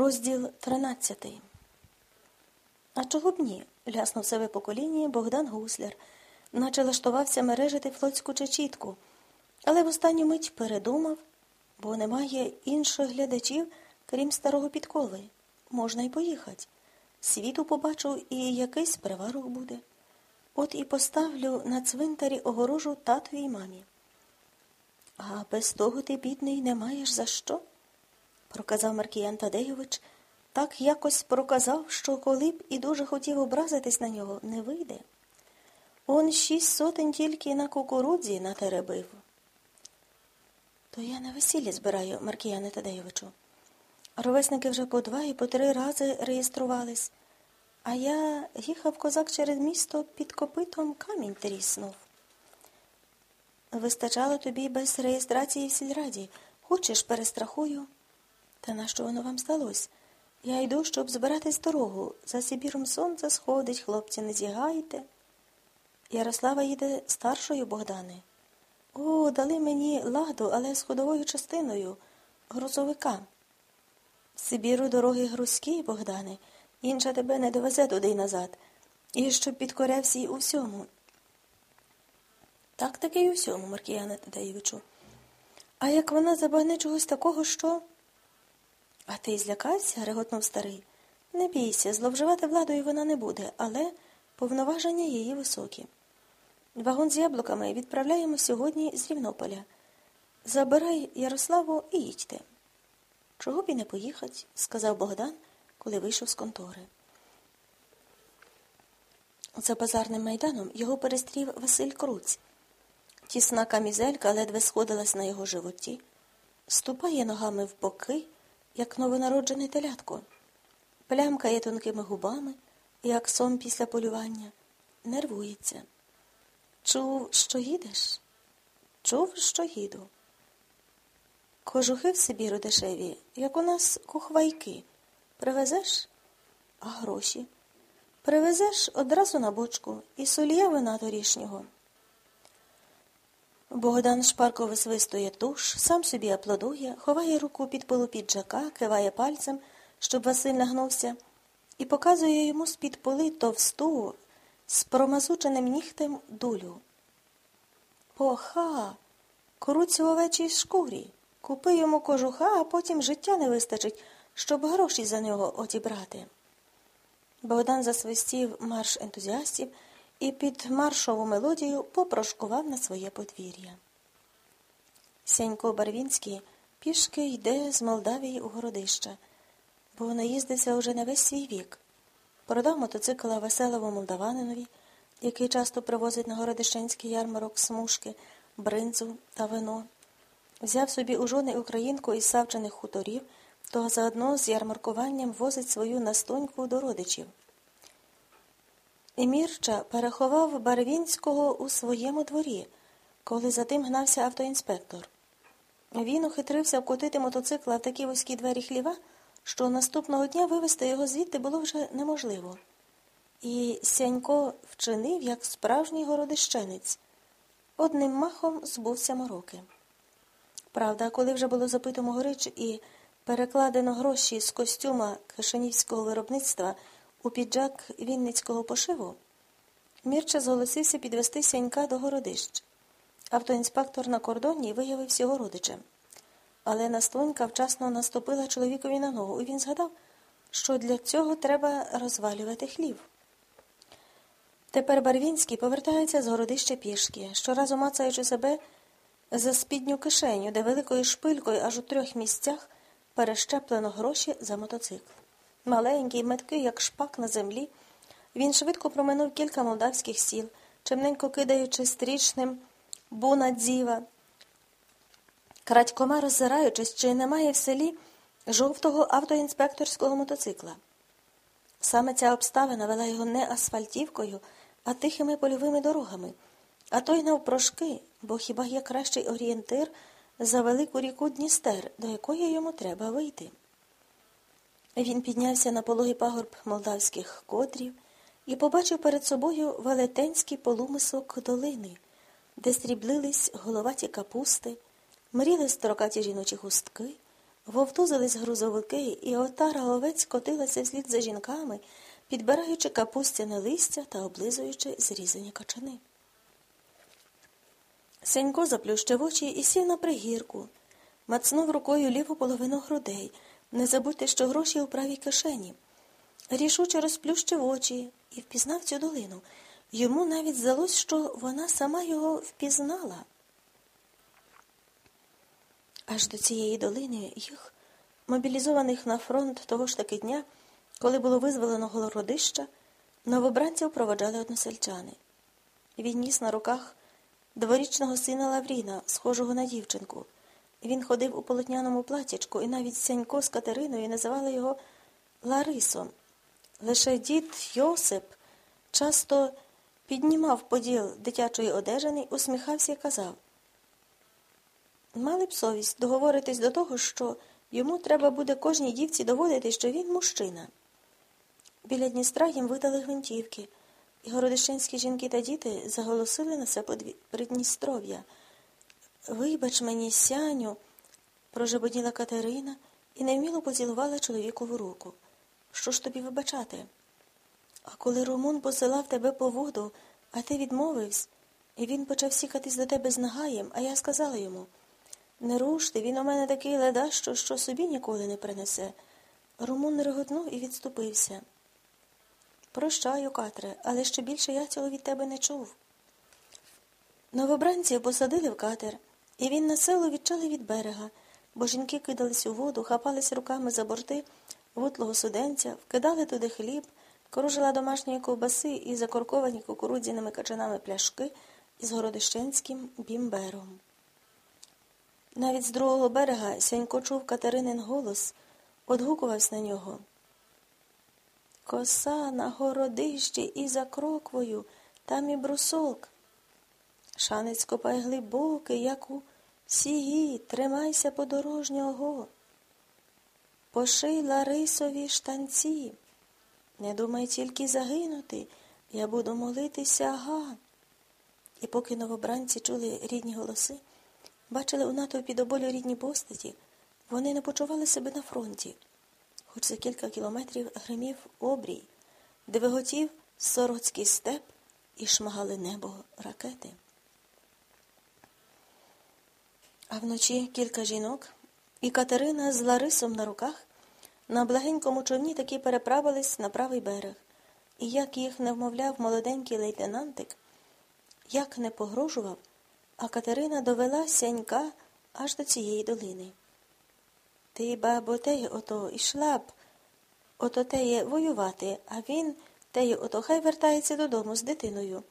Розділ 13 А чого б ні? ляснув себе по коліні Богдан Гусляр, наче лаштувався мережити флотську чечітку, але в останню мить передумав, бо немає інших глядачів, крім старого підкови. Можна й поїхати. Світу побачу і якийсь приварок буде. От і поставлю на цвинтарі огорожу татові й мамі. А без того ти, бідний, не маєш за що? Проказав Маркіян Тадейович, так якось проказав, що коли б і дуже хотів образитись на нього, не вийде. Он шість сотень тільки на кукурудзі натеребив. То я на весілля збираю, Маркіяне Тадейовичу. Ровесники вже по два і по три рази реєструвались, а я їхав козак через місто під копитом камінь тріснув. Вистачало тобі без реєстрації в сільраді. Хочеш, перестрахую. Та нащо воно вам сталося? Я йду, щоб збиратись дорогу. За Сибіром сонце сходить, хлопці, не зігайте. Ярослава їде старшою Богдане. О, дали мені ладу, але з ходовою частиною, грузовика. Сибіру дороги грузькі, Богдане, інша тебе не довезе туди й назад. І щоб підкорявся й у всьому. Так таки й у всьому, Маркіяне Тадеєвичу. А як вона забагне чогось такого, що. А ти злякався? реготнув старий. Не бійся, зловживати владою вона не буде, але повноваження її високі. Вагон з яблуками відправляємо сьогодні з Рівнополя. Забирай Ярославу і їдьте. Чого б і не поїхать, сказав Богдан, коли вийшов з контори. За базарним майданом його перестрів Василь Круць. Тісна камізелька ледве сходилась на його животі, ступає ногами в боки, як новонароджене телятко, плямкає тонкими губами, як сон після полювання, нервується. Чув, що їдеш? Чув, що їду. Кожухи в Сибіру дешеві, як у нас кухвайки. Привезеш? А гроші? Привезеш одразу на бочку і солія вина торішнього. Богдан шпарко висвистує туш, сам собі аплодує, ховає руку під полу піджака, киває пальцем, щоб Василь нагнувся, і показує йому з-під поли товсту, з промазученим нігтем дулю. Поха, круць в овечій шкурі. Купи йому кожуха, а потім життя не вистачить, щоб гроші за нього одібрати. Богдан засвистів марш ентузіастів і під маршову мелодію попрошкував на своє подвір'я. Сенько Барвінський пішки йде з Молдавії у городища, бо наїздився уже на весь свій вік. Продав мотоцикла веселому молдаванинові, який часто привозить на городищенський ярмарок смужки, бринзу та вино. Взяв собі у жони українку із савчених хуторів, то заодно з ярмаркуванням возить свою настоньку до родичів. Емірча переховав Барвінського у своєму дворі, коли за тим гнався автоінспектор. Він ухитрився вкотити мотоцикла в такі вузькі двері хліва, що наступного дня вивезти його звідти було вже неможливо. І Сянько вчинив, як справжній городищенець. Одним махом збувся мороки. Правда, коли вже було запито Могорич і перекладено гроші з костюма кишанівського виробництва у піджак Вінницького пошиву, Мірча зголосився підвести сянька до городищ. Автоінспектор на кордоні виявився його родичем. Але Настонька вчасно наступила чоловікові на ногу, і він згадав, що для цього треба розвалювати хлів. Тепер Барвінський повертається з городища пішки, щоразу мацаючи себе за спідню кишеню, де великою шпилькою аж у трьох місцях перещеплено гроші за мотоцикл. Маленький, меткий, як шпак на землі, він швидко проминув кілька молдавських сіл, чимненько кидаючи стрічним буна дзіва, крадькома роззираючись, чи немає в селі жовтого автоінспекторського мотоцикла. Саме ця обставина вела його не асфальтівкою, а тихими польовими дорогами, а той навпрошки, бо хіба є кращий орієнтир за велику ріку Дністер, до якої йому треба вийти. Він піднявся на пологий пагорб молдавських котрів і побачив перед собою велетенський полумисок долини, де стріблились головаті капусти, мріли строкаті жіночі хустки, Вовтузились грузовики, і отара овець котилася вслід за жінками, підбираючи капустяне листя та облизуючи зрізані качани. Сенько заплющив очі і сів на пригірку, мацнув рукою ліву половину грудей. Не забудьте, що гроші у правій кишені. Рішуче розплющив очі і впізнав цю долину. Йому навіть здалось, що вона сама його впізнала. Аж до цієї долини їх, мобілізованих на фронт того ж таки дня, коли було визволено голородища, новобранців проводжали односельчани. Він ніс на руках дворічного сина Лавріна, схожого на дівчинку. Він ходив у полотняному платячку, і навіть Сянько з Катериною називали його Ларисом. Лише дід Йосип часто піднімав поділ дитячої одежини, усміхався і казав. Мали б совість договоритись до того, що йому треба буде кожній дівці доводити, що він мужчина. Біля Дністра їм видали гвинтівки, і городищенські жінки та діти заголосили на це Придністров'я. Вибач мені, сяню, прожебоділа Катерина і невміло поцілувала чоловікову руку. Що ж тобі вибачати? А коли Румун посилав тебе по воду, а ти відмовився, і він почав сікатись до тебе з нагаєм, а я сказала йому не руште, він у мене такий ледащо, що собі ніколи не принесе. Румун реготнув і відступився. Прощаю, Катре, але ще більше я цього від тебе не чув. Новобранці посадили в катер, і він на село відчали від берега, бо жінки кидались у воду, хапались руками за борти вутлого суденця, вкидали туди хліб, коружила домашньої ковбаси і закорковані кукурудзяними качанами пляшки із городищенським бімбером. Навіть з другого берега Сянько чув Катеринин голос, одгукувався на нього. Коса на городищі і за кроквою, там і брусок. Шанець копає глибокий, як у сігі, тримайся подорожнього. Поший Ларисові штанці. Не думай тільки загинути, я буду молитися га. І поки новобранці чули рідні голоси, бачили у натовпі до болю рідні постаті, вони не почували себе на фронті, хоч за кілька кілометрів гримів обрій, де виготів сороцький степ і шмагали небо ракети. А вночі кілька жінок і Катерина з Ларисом на руках на благенькому човні таки переправились на правий берег, і як їх не вмовляв молоденький лейтенантик, як не погрожував, а Катерина довела сянька аж до цієї долини. Ти, бабо, теє ото ішла б, ото теє воювати, а він теє ото хай вертається додому з дитиною.